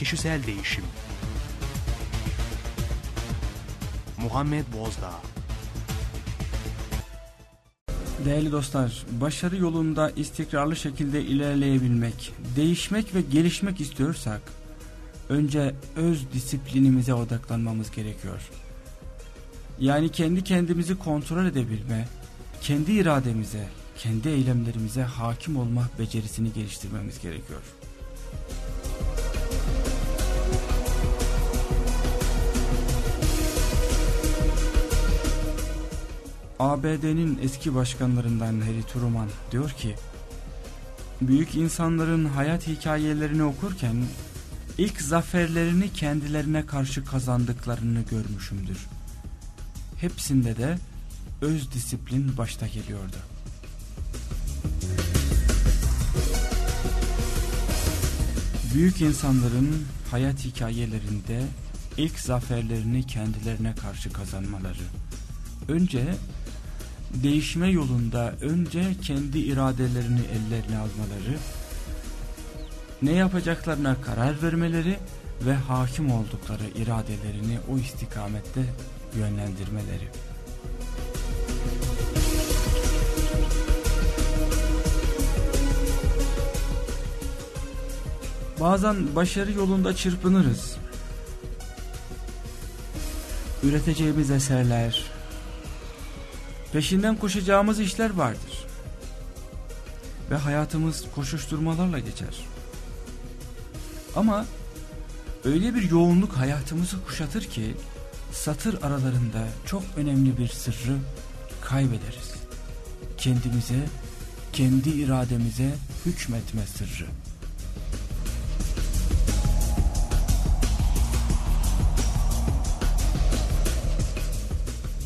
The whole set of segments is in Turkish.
Kişisel Değişim Muhammed Bozdağ Değerli dostlar, başarı yolunda istikrarlı şekilde ilerleyebilmek, değişmek ve gelişmek istiyorsak, önce öz disiplinimize odaklanmamız gerekiyor. Yani kendi kendimizi kontrol edebilme, kendi irademize, kendi eylemlerimize hakim olma becerisini geliştirmemiz gerekiyor. ABD'nin eski başkanlarından Harry Truman diyor ki, Büyük insanların hayat hikayelerini okurken ilk zaferlerini kendilerine karşı kazandıklarını görmüşümdür. Hepsinde de öz disiplin başta geliyordu. Büyük insanların hayat hikayelerinde ilk zaferlerini kendilerine karşı kazanmaları. Önce değişme yolunda önce kendi iradelerini ellerine almaları, ne yapacaklarına karar vermeleri ve hakim oldukları iradelerini o istikamette yönlendirmeleri. Bazen başarı yolunda çırpınırız. Üreteceğimiz eserler, peşinden koşacağımız işler vardır. Ve hayatımız koşuşturmalarla geçer. Ama öyle bir yoğunluk hayatımızı kuşatır ki satır aralarında çok önemli bir sırrı kaybederiz. Kendimize, kendi irademize hükmetme sırrı.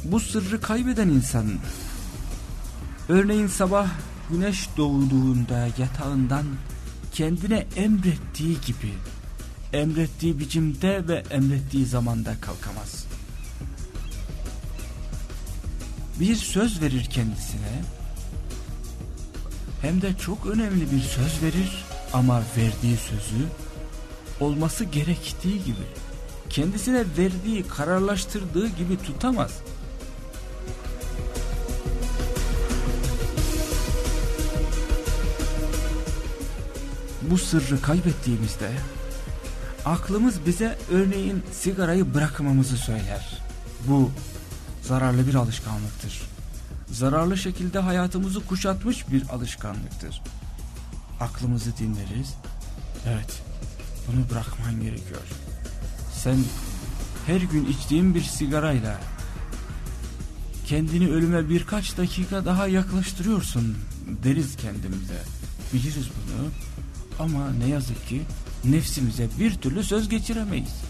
Bu sırrı kaybeden insan örneğin sabah güneş doğduğunda yatağından kendine emrettiği gibi emrettiği biçimde ve emrettiği zamanda kalkamaz. Bir söz verir kendisine hem de çok önemli bir söz verir ama verdiği sözü olması gerektiği gibi kendisine verdiği kararlaştırdığı gibi tutamaz. Bu sırrı kaybettiğimizde aklımız bize örneğin sigarayı bırakmamızı söyler. Bu zararlı bir alışkanlıktır. Zararlı şekilde hayatımızı kuşatmış bir alışkanlıktır. Aklımızı dinleriz. Evet, bunu bırakman gerekiyor. Sen her gün içtiğin bir sigarayla kendini ölüme birkaç dakika daha yaklaştırıyorsun deriz kendimize. Biliriz bunu ama ne yazık ki nefsimize bir türlü söz geçiremeyiz.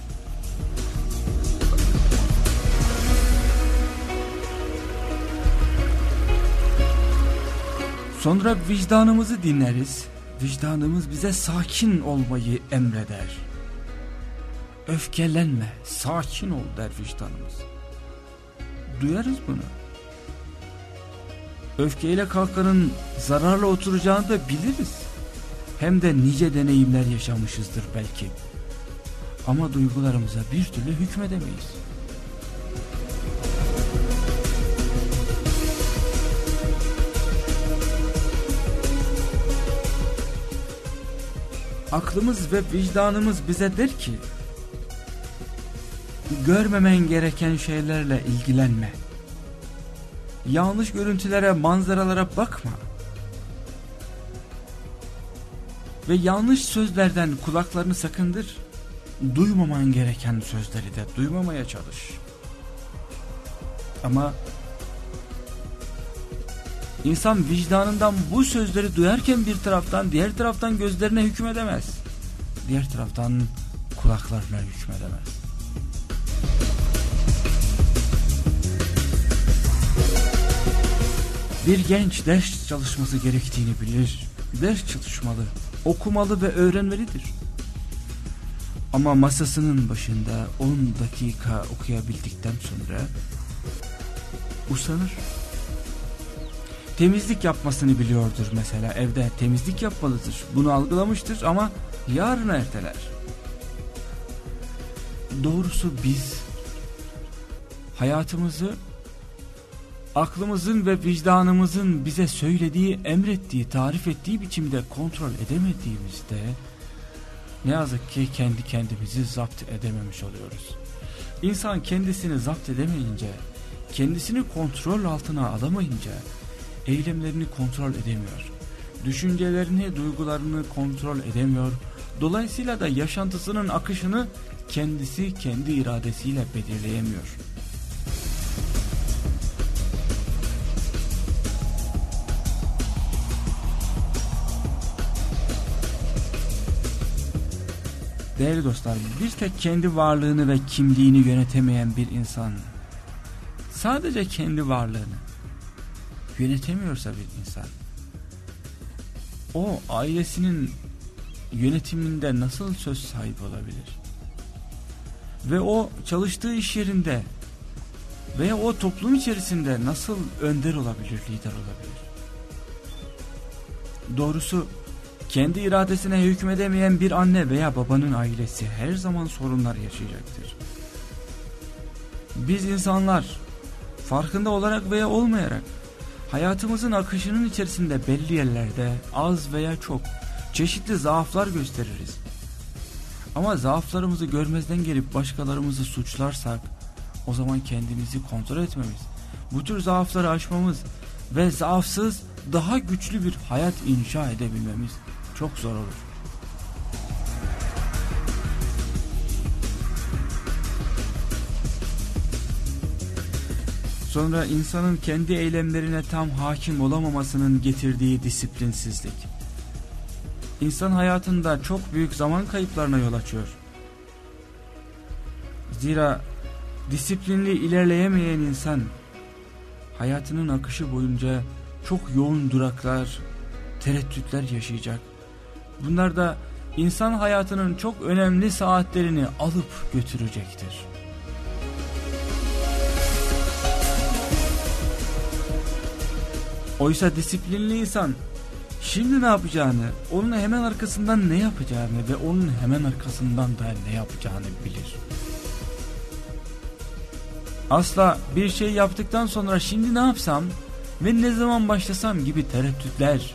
Sonra vicdanımızı dinleriz. Vicdanımız bize sakin olmayı emreder. Öfkelenme, sakin ol der vicdanımız. Duyarız bunu. Öfkeyle kalkanın zararla oturacağını da biliriz. Hem de nice deneyimler yaşamışızdır belki. Ama duygularımıza bir türlü hükmedemeyiz. Aklımız ve vicdanımız bize der ki görmemen gereken şeylerle ilgilenme. Yanlış görüntülere, manzaralara bakma. Ve yanlış sözlerden kulaklarını sakındır. Duymaman gereken sözleri de duymamaya çalış. Ama insan vicdanından bu sözleri duyarken bir taraftan diğer taraftan gözlerine hükmedemez. Diğer taraftan kulaklarına hükmedemez. Bir genç ders çalışması gerektiğini bilir. Ders çalışmalı, okumalı ve öğrenmelidir. Ama masasının başında 10 dakika okuyabildikten sonra usanır. Temizlik yapmasını biliyordur mesela evde temizlik yapmalıdır. Bunu algılamıştır ama yarın erteler. Doğrusu biz hayatımızı aklımızın ve vicdanımızın bize söylediği, emrettiği, tarif ettiği biçimde kontrol edemediğimizde ne yazık ki kendi kendimizi zapt edememiş oluyoruz. İnsan kendisini zapt edemeyince, kendisini kontrol altına alamayınca eylemlerini kontrol edemiyor. Düşüncelerini, duygularını kontrol edemiyor. Dolayısıyla da yaşantısının akışını kendisi kendi iradesiyle belirleyemiyor. Değerli dostlar bir tek kendi varlığını ve kimliğini yönetemeyen bir insan sadece kendi varlığını yönetemiyorsa bir insan o ailesinin yönetiminde nasıl söz sahibi olabilir? Ve o çalıştığı iş yerinde veya o toplum içerisinde nasıl önder olabilir, lider olabilir? Doğrusu kendi iradesine hükmedemeyen bir anne veya babanın ailesi her zaman sorunlar yaşayacaktır. Biz insanlar farkında olarak veya olmayarak hayatımızın akışının içerisinde belli yerlerde az veya çok çeşitli zaaflar gösteririz. Ama zaaflarımızı görmezden gelip başkalarımızı suçlarsak o zaman kendimizi kontrol etmemiz, bu tür zaafları aşmamız ve zaafsız daha güçlü bir hayat inşa edebilmemiz çok zor olur. Sonra insanın kendi eylemlerine tam hakim olamamasının getirdiği disiplinsizlik. İnsan hayatında çok büyük zaman kayıplarına yol açıyor. Zira disiplinli ilerleyemeyen insan hayatının akışı boyunca çok yoğun duraklar, tereddütler yaşayacak. Bunlar da insan hayatının çok önemli saatlerini alıp götürecektir. Oysa disiplinli insan şimdi ne yapacağını, onun hemen arkasından ne yapacağını ve onun hemen arkasından da ne yapacağını bilir. Asla bir şey yaptıktan sonra şimdi ne yapsam ve ne zaman başlasam gibi tereddütler,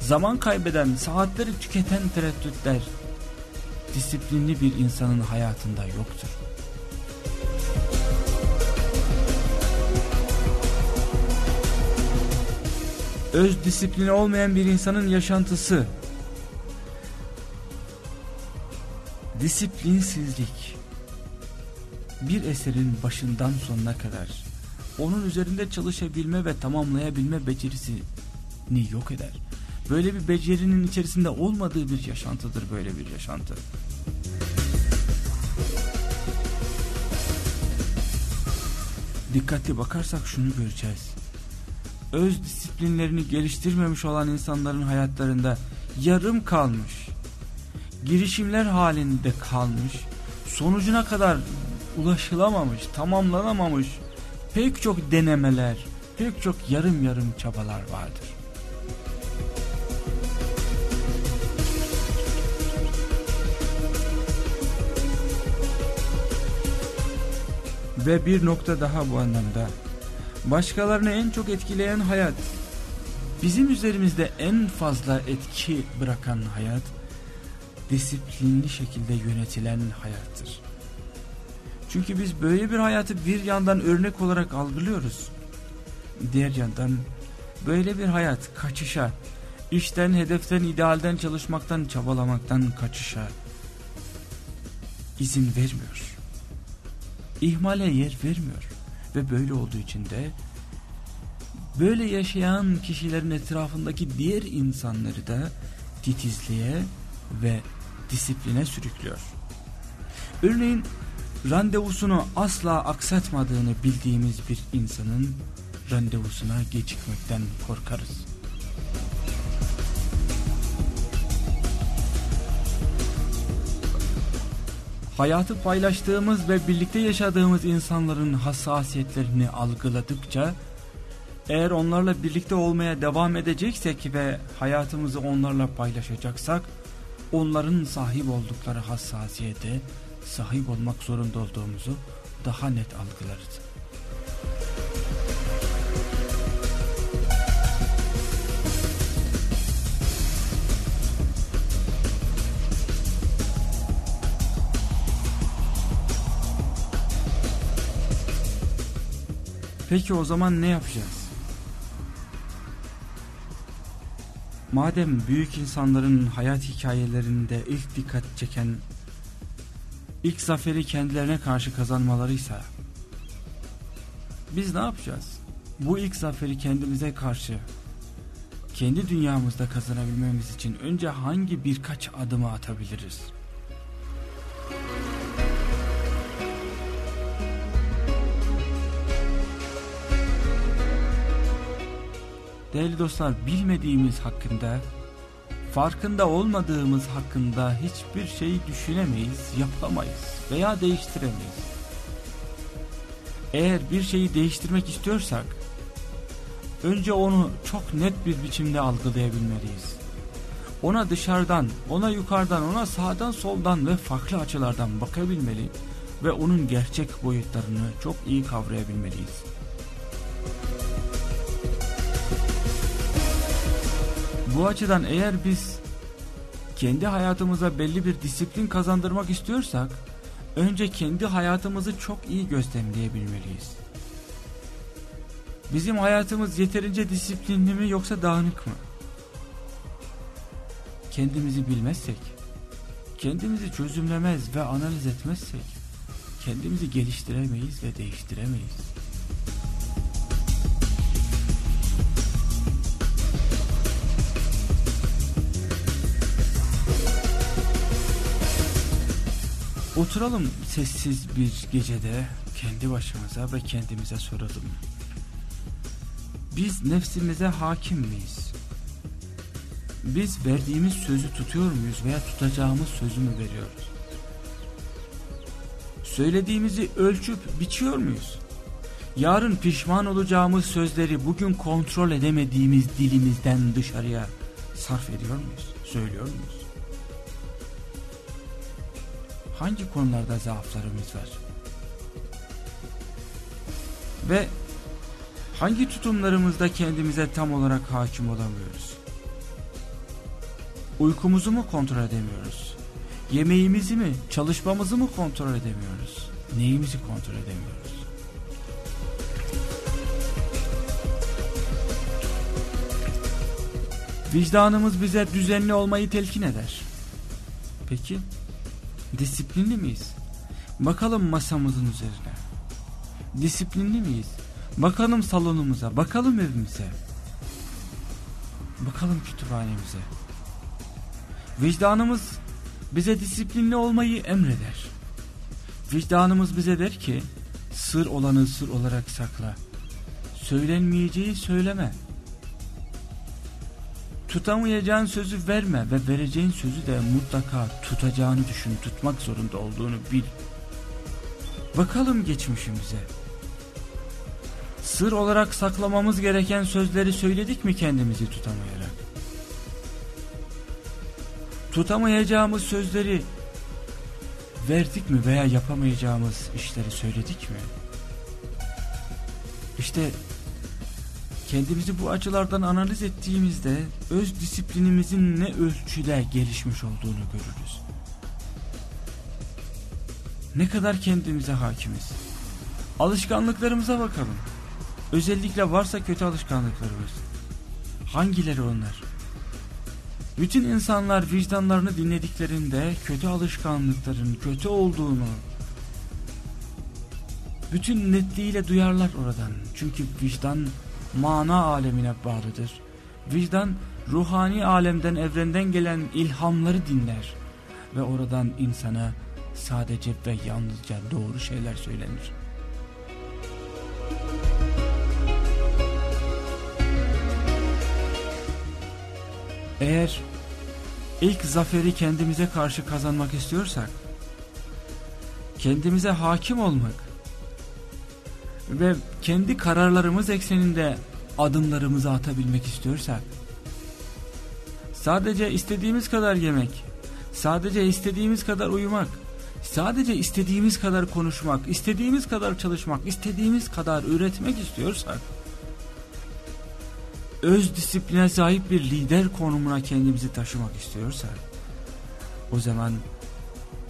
zaman kaybeden, saatleri tüketen tereddütler disiplinli bir insanın hayatında yoktur. öz disiplini olmayan bir insanın yaşantısı disiplinsizlik bir eserin başından sonuna kadar onun üzerinde çalışabilme ve tamamlayabilme becerisini yok eder. Böyle bir becerinin içerisinde olmadığı bir yaşantıdır böyle bir yaşantı. Dikkatli bakarsak şunu göreceğiz öz disiplinlerini geliştirmemiş olan insanların hayatlarında yarım kalmış, girişimler halinde kalmış, sonucuna kadar ulaşılamamış, tamamlanamamış pek çok denemeler, pek çok yarım yarım çabalar vardır. Ve bir nokta daha bu anlamda başkalarını en çok etkileyen hayat, bizim üzerimizde en fazla etki bırakan hayat, disiplinli şekilde yönetilen hayattır. Çünkü biz böyle bir hayatı bir yandan örnek olarak algılıyoruz. Diğer yandan böyle bir hayat kaçışa, işten, hedeften, idealden çalışmaktan, çabalamaktan kaçışa izin vermiyor. İhmale yer vermiyor. Ve böyle olduğu için de böyle yaşayan kişilerin etrafındaki diğer insanları da titizliğe ve disipline sürüklüyor. Örneğin randevusunu asla aksatmadığını bildiğimiz bir insanın randevusuna gecikmekten korkarız. Hayatı paylaştığımız ve birlikte yaşadığımız insanların hassasiyetlerini algıladıkça eğer onlarla birlikte olmaya devam edeceksek ve hayatımızı onlarla paylaşacaksak onların sahip oldukları hassasiyete sahip olmak zorunda olduğumuzu daha net algılarız. Peki o zaman ne yapacağız? Madem büyük insanların hayat hikayelerinde ilk dikkat çeken ilk zaferi kendilerine karşı kazanmalarıysa biz ne yapacağız? Bu ilk zaferi kendimize karşı kendi dünyamızda kazanabilmemiz için önce hangi birkaç adımı atabiliriz? Değerli dostlar bilmediğimiz hakkında, farkında olmadığımız hakkında hiçbir şey düşünemeyiz, yapamayız veya değiştiremeyiz. Eğer bir şeyi değiştirmek istiyorsak, önce onu çok net bir biçimde algılayabilmeliyiz. Ona dışarıdan, ona yukarıdan, ona sağdan soldan ve farklı açılardan bakabilmeli ve onun gerçek boyutlarını çok iyi kavrayabilmeliyiz. Bu açıdan eğer biz kendi hayatımıza belli bir disiplin kazandırmak istiyorsak önce kendi hayatımızı çok iyi gözlemleyebilmeliyiz. Bizim hayatımız yeterince disiplinli mi yoksa dağınık mı? Kendimizi bilmezsek, kendimizi çözümlemez ve analiz etmezsek kendimizi geliştiremeyiz ve değiştiremeyiz. Oturalım sessiz bir gecede kendi başımıza ve kendimize soralım. Biz nefsimize hakim miyiz? Biz verdiğimiz sözü tutuyor muyuz veya tutacağımız sözü mü veriyoruz? Söylediğimizi ölçüp biçiyor muyuz? Yarın pişman olacağımız sözleri bugün kontrol edemediğimiz dilimizden dışarıya sarf ediyor muyuz? Söylüyor muyuz? Hangi konularda zaaflarımız var? Ve hangi tutumlarımızda kendimize tam olarak hakim olamıyoruz? Uykumuzu mu kontrol edemiyoruz? Yemeğimizi mi, çalışmamızı mı kontrol edemiyoruz? Neyimizi kontrol edemiyoruz? Vicdanımız bize düzenli olmayı telkin eder. Peki Disiplinli miyiz? Bakalım masamızın üzerine. Disiplinli miyiz? Bakalım salonumuza, bakalım evimize. Bakalım kütüphanemize. Vicdanımız bize disiplinli olmayı emreder. Vicdanımız bize der ki sır olanı sır olarak sakla. Söylenmeyeceği söyleme. Tutamayacağın sözü verme ve vereceğin sözü de mutlaka tutacağını düşün, tutmak zorunda olduğunu bil. Bakalım geçmişimize. Sır olarak saklamamız gereken sözleri söyledik mi kendimizi tutamayarak? Tutamayacağımız sözleri verdik mi veya yapamayacağımız işleri söyledik mi? İşte kendimizi bu açılardan analiz ettiğimizde öz disiplinimizin ne ölçüde gelişmiş olduğunu görürüz. Ne kadar kendimize hakimiz. Alışkanlıklarımıza bakalım. Özellikle varsa kötü alışkanlıklarımız. Hangileri onlar? Bütün insanlar vicdanlarını dinlediklerinde kötü alışkanlıkların kötü olduğunu bütün netliğiyle duyarlar oradan. Çünkü vicdan mana alemine bağlıdır. Vicdan ruhani alemden evrenden gelen ilhamları dinler ve oradan insana sadece ve yalnızca doğru şeyler söylenir. Eğer ilk zaferi kendimize karşı kazanmak istiyorsak, kendimize hakim olmak, ve kendi kararlarımız ekseninde adımlarımızı atabilmek istiyorsak sadece istediğimiz kadar yemek, sadece istediğimiz kadar uyumak, sadece istediğimiz kadar konuşmak, istediğimiz kadar çalışmak, istediğimiz kadar üretmek istiyorsak, öz disipline sahip bir lider konumuna kendimizi taşımak istiyorsak, o zaman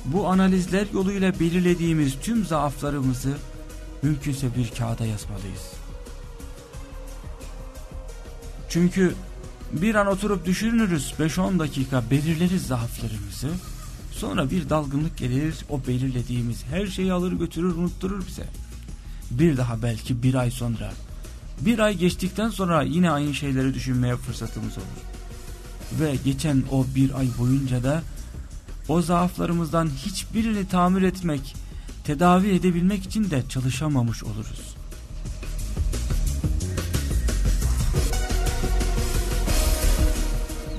bu analizler yoluyla belirlediğimiz tüm zaaflarımızı mümkünse bir kağıda yazmalıyız. Çünkü bir an oturup düşünürüz 5-10 dakika belirleriz zaaflarımızı. Sonra bir dalgınlık gelir o belirlediğimiz her şeyi alır götürür unutturur bize. Bir daha belki bir ay sonra bir ay geçtikten sonra yine aynı şeyleri düşünmeye fırsatımız olur. Ve geçen o bir ay boyunca da o zaaflarımızdan hiçbirini tamir etmek, tedavi edebilmek için de çalışamamış oluruz.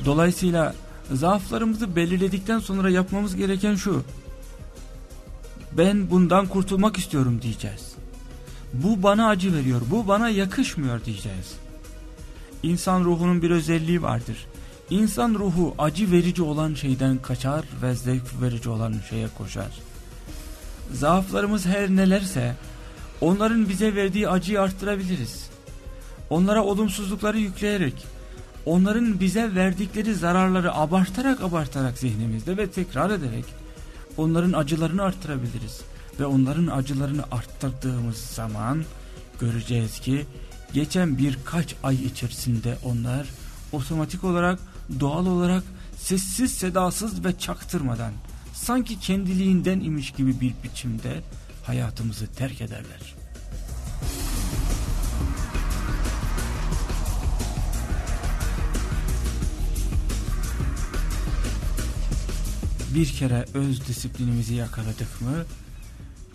Dolayısıyla zaaflarımızı belirledikten sonra yapmamız gereken şu. Ben bundan kurtulmak istiyorum diyeceğiz. Bu bana acı veriyor, bu bana yakışmıyor diyeceğiz. İnsan ruhunun bir özelliği vardır. İnsan ruhu acı verici olan şeyden kaçar ve zevk verici olan şeye koşar. Zaaflarımız her nelerse onların bize verdiği acıyı arttırabiliriz. Onlara olumsuzlukları yükleyerek, onların bize verdikleri zararları abartarak abartarak zihnimizde ve tekrar ederek onların acılarını arttırabiliriz. Ve onların acılarını arttırdığımız zaman göreceğiz ki geçen birkaç ay içerisinde onlar otomatik olarak doğal olarak sessiz sedasız ve çaktırmadan sanki kendiliğinden imiş gibi bir biçimde hayatımızı terk ederler. Bir kere öz disiplinimizi yakaladık mı,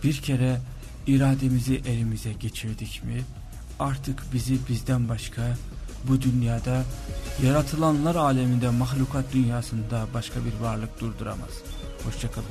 bir kere irademizi elimize geçirdik mi, artık bizi bizden başka bu dünyada yaratılanlar aleminde mahlukat dünyasında başka bir varlık durduramaz. Hoşçakalın.